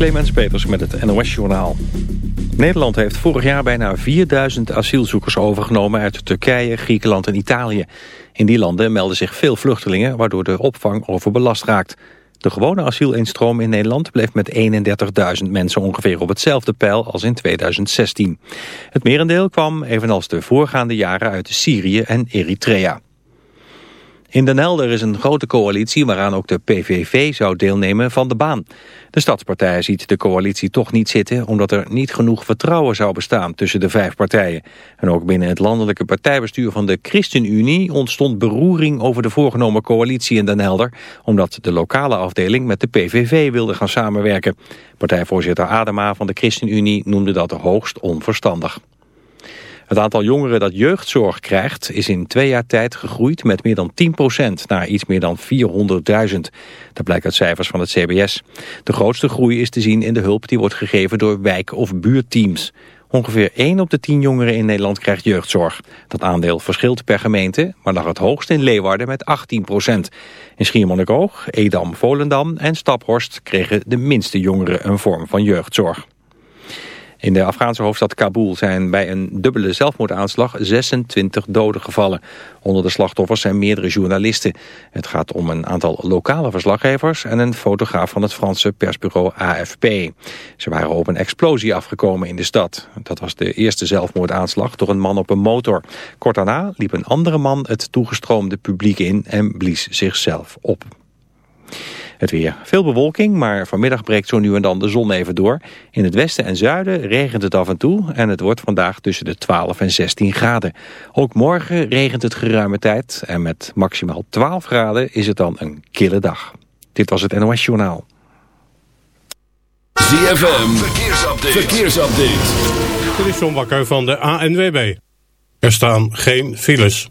Clemens Peters met het NOS Journaal. Nederland heeft vorig jaar bijna 4000 asielzoekers overgenomen uit Turkije, Griekenland en Italië. In die landen melden zich veel vluchtelingen, waardoor de opvang overbelast raakt. De gewone asielinstroom in Nederland bleef met 31.000 mensen ongeveer op hetzelfde peil als in 2016. Het merendeel kwam, evenals de voorgaande jaren, uit Syrië en Eritrea. In Den Helder is een grote coalitie waaraan ook de PVV zou deelnemen van de baan. De stadspartij ziet de coalitie toch niet zitten omdat er niet genoeg vertrouwen zou bestaan tussen de vijf partijen. En ook binnen het landelijke partijbestuur van de ChristenUnie ontstond beroering over de voorgenomen coalitie in Den Helder, omdat de lokale afdeling met de PVV wilde gaan samenwerken. Partijvoorzitter Adema van de ChristenUnie noemde dat hoogst onverstandig. Het aantal jongeren dat jeugdzorg krijgt is in twee jaar tijd gegroeid met meer dan 10% naar iets meer dan 400.000. Dat blijkt uit cijfers van het CBS. De grootste groei is te zien in de hulp die wordt gegeven door wijk- of buurteams. Ongeveer 1 op de 10 jongeren in Nederland krijgt jeugdzorg. Dat aandeel verschilt per gemeente, maar lag het hoogst in Leeuwarden met 18% In Schiermonnikoog, Edam, Volendam en Staphorst kregen de minste jongeren een vorm van jeugdzorg. In de Afghaanse hoofdstad Kabul zijn bij een dubbele zelfmoordaanslag 26 doden gevallen. Onder de slachtoffers zijn meerdere journalisten. Het gaat om een aantal lokale verslaggevers en een fotograaf van het Franse persbureau AFP. Ze waren op een explosie afgekomen in de stad. Dat was de eerste zelfmoordaanslag door een man op een motor. Kort daarna liep een andere man het toegestroomde publiek in en blies zichzelf op. Het weer. Veel bewolking, maar vanmiddag breekt zo nu en dan de zon even door. In het westen en zuiden regent het af en toe en het wordt vandaag tussen de 12 en 16 graden. Ook morgen regent het geruime tijd en met maximaal 12 graden is het dan een kille dag. Dit was het NOS Journaal. ZFM, verkeersupdate. verkeersupdate. Dit is John Bakker van de ANWB. Er staan geen files.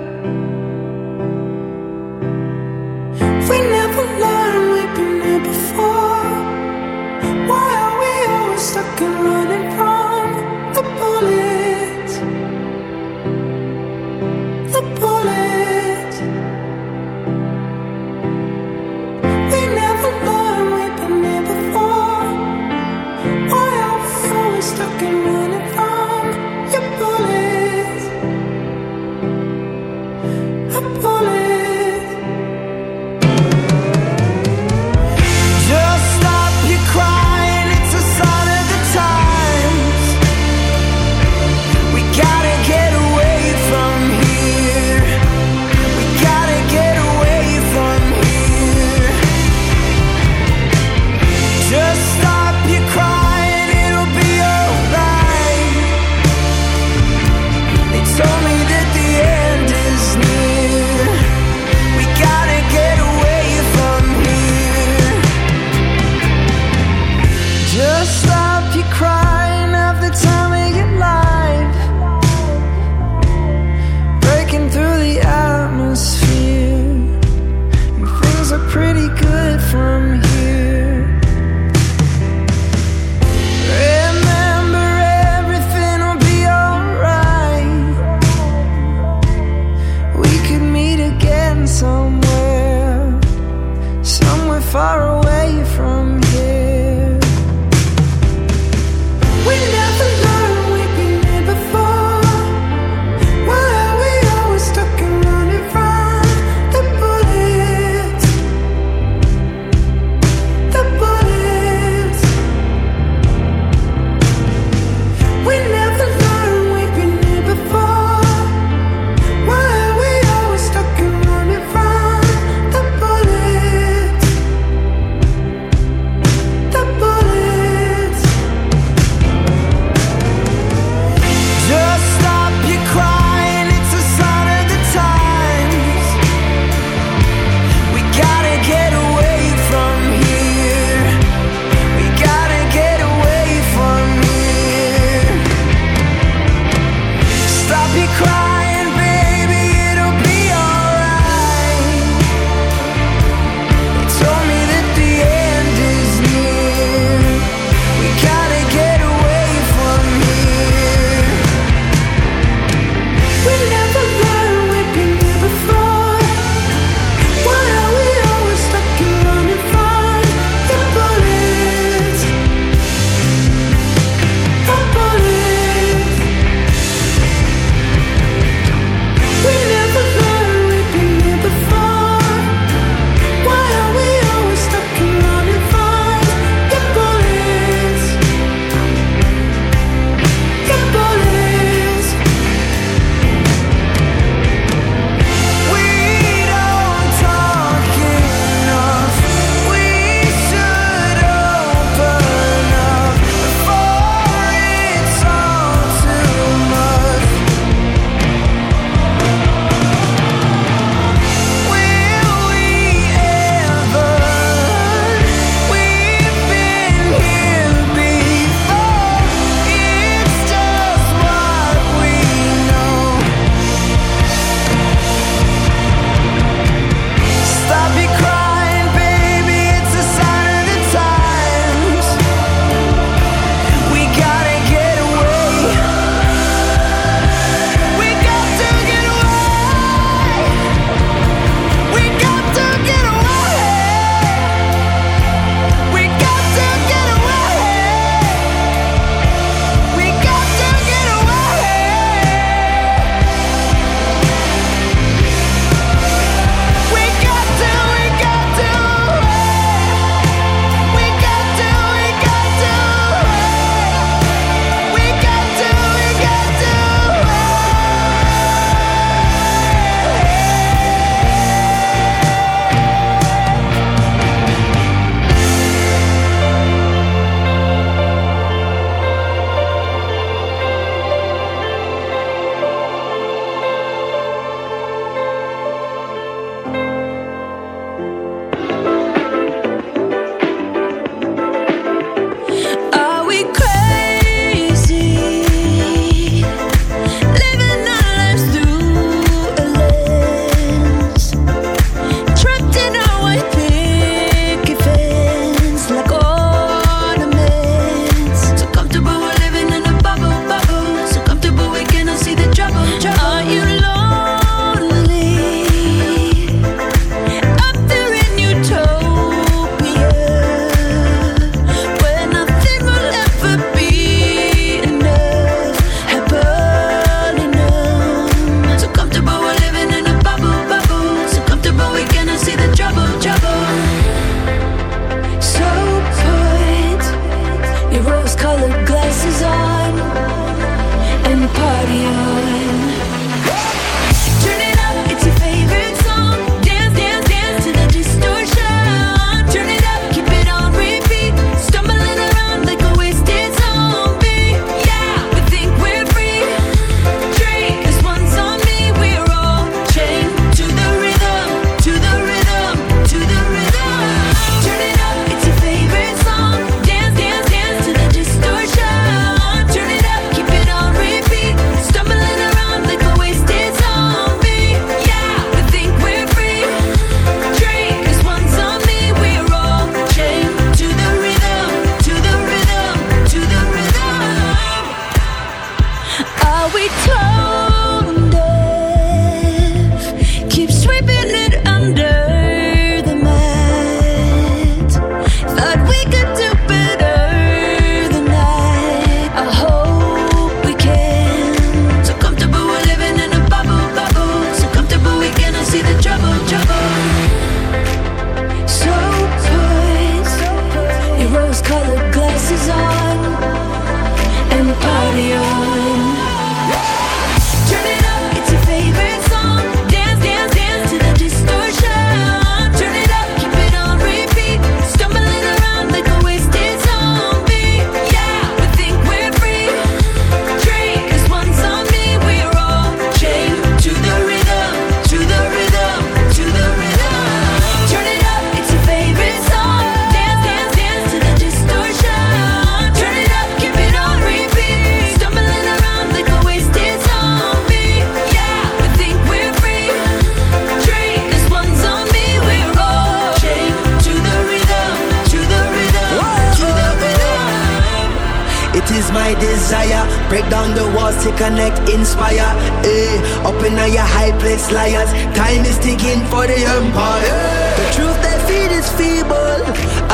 Break down the walls to connect, inspire. Eh, up in your high place, liars. Time is ticking for the empire. Eh. The truth they feed is feeble,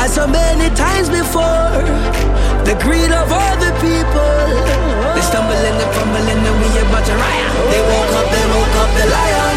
as so many times before. The greed of other people. They stumble and they fumble and then we about to riot. They woke up, they woke up, the lion.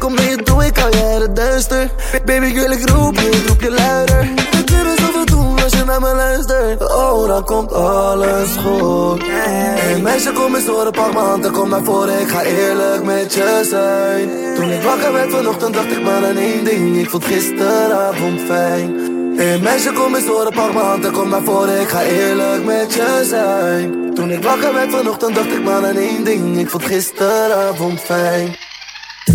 Kom je toe, ik uit het duister. Baby ik roep je, roep je luider. We kunnen zoveel doen als je naar me luistert. Oh, dan komt alles goed. Hey meisje, kom eens horen, pak m'n hand en kom naar voren. Ik ga eerlijk met je zijn. Toen ik wakker werd vanochtend, dacht ik maar aan één ding. Ik vond gisteravond fijn. Hey meisje, kom eens horen, pak m'n hand en kom naar voren. Ik ga eerlijk met je zijn. Toen ik wakker werd vanochtend, dacht ik maar aan één ding. Ik vond gisteravond fijn.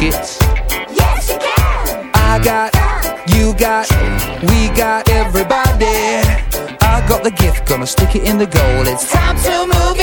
Yes, you can. I got, you got, we got everybody. I got the gift, gonna stick it in the goal. It's time to move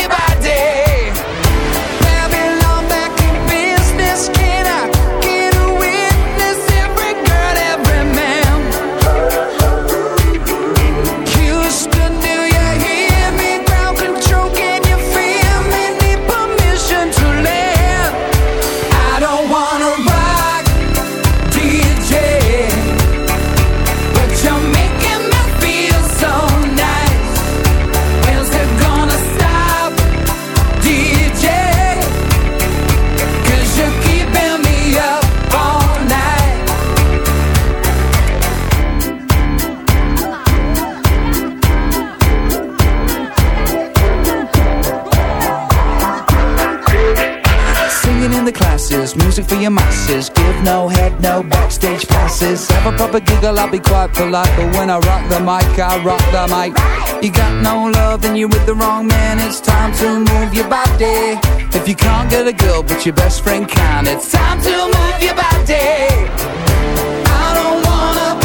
A giggle, I'll be quite polite. But when I rock the mic, I rock the mic. You got no love and you're with the wrong man. It's time to move your body. If you can't get a girl, but your best friend can, it's time to move your body. I don't wanna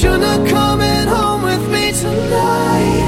shouldn't have come home with me tonight.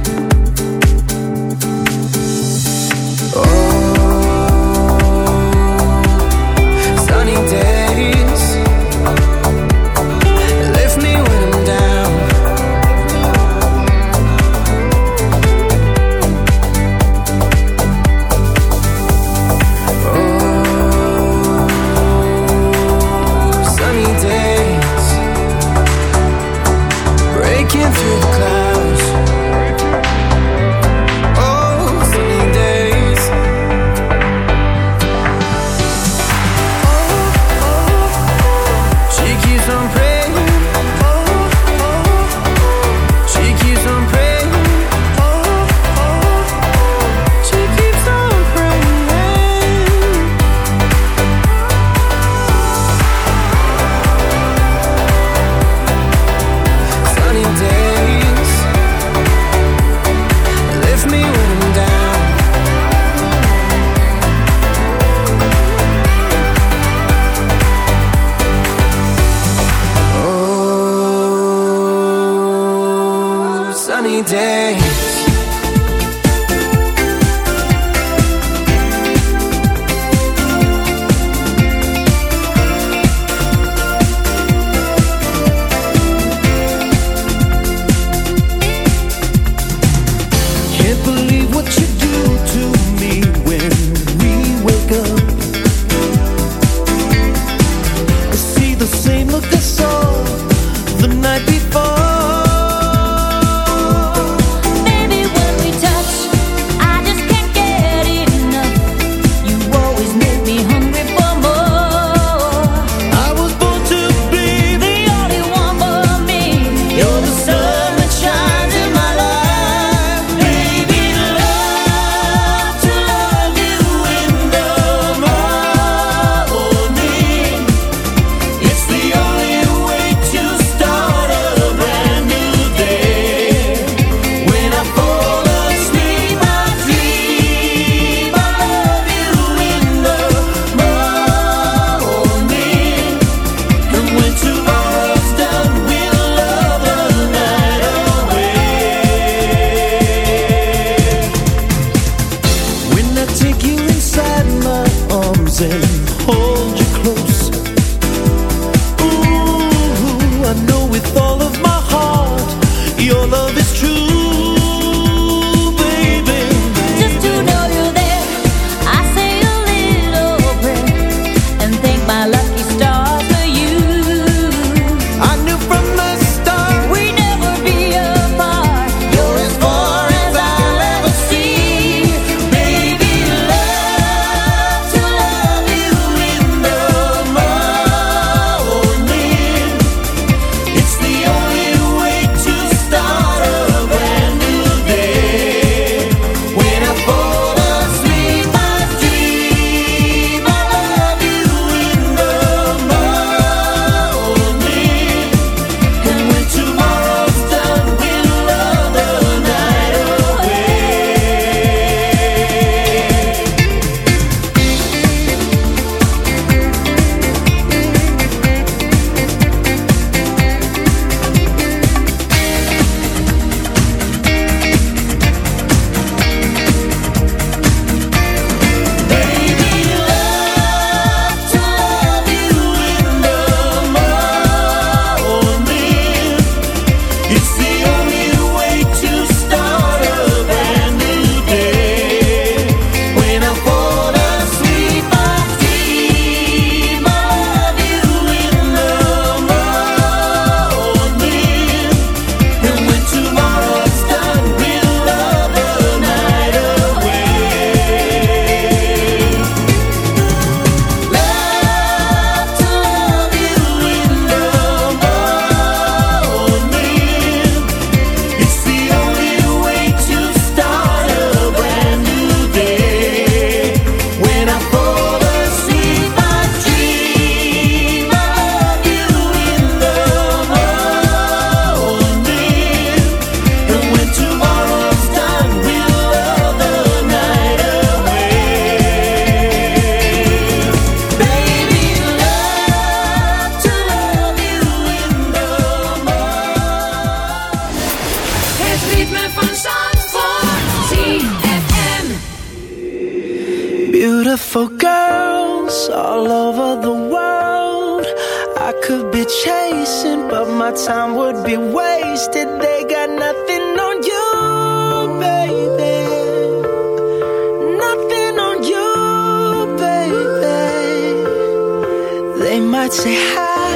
Might say hi,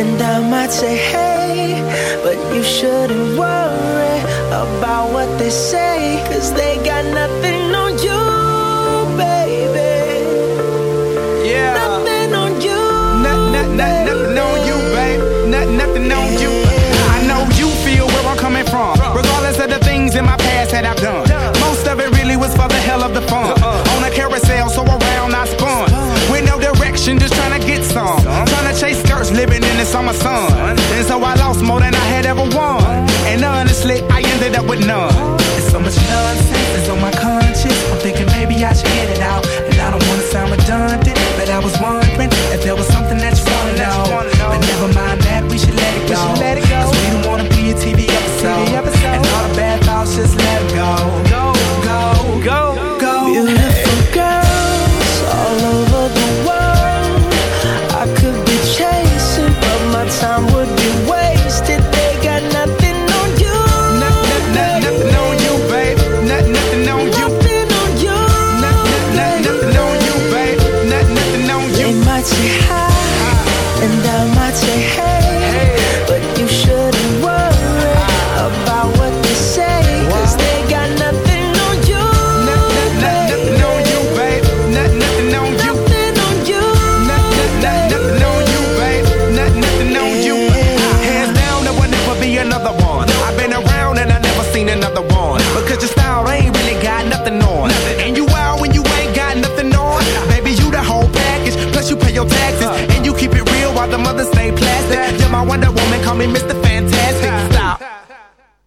and I might say hey, but you shouldn't worry about what they say, cause they got nothing on you, baby. Yeah. Nothing on you. Not, not, not, nothing on you, babe. Not, nothing on you. I know you feel where I'm coming from. Regardless of the things in my past that I've done. Most of it really was for the hell of the fun. Uh-uh. In the summer. And so I lost more than I had ever won. And honestly, I ended up with none. There's so much nonsense call me Mr. Fantastic. Stop.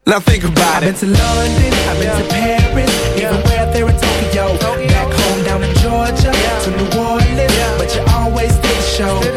Now think about it. I've been to London, I've been to Paris, even where there in Tokyo. Back home down in Georgia, to New Orleans, but you always did the show.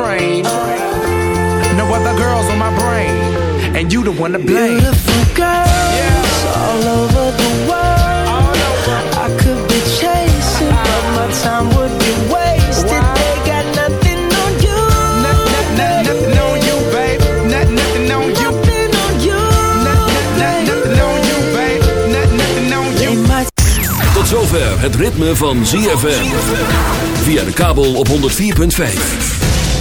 Train. No other girls on my brain, and you the one to blame. Beautiful girls all over the world. I could be chasing, but my time would be wasted. They got nothing on you. Nothing on you, babe. Nothing on you. Nothing on you. Nothing on you, babe. Nothing on you. Tot zover het ritme van ZFM. Via de kabel op 104.5.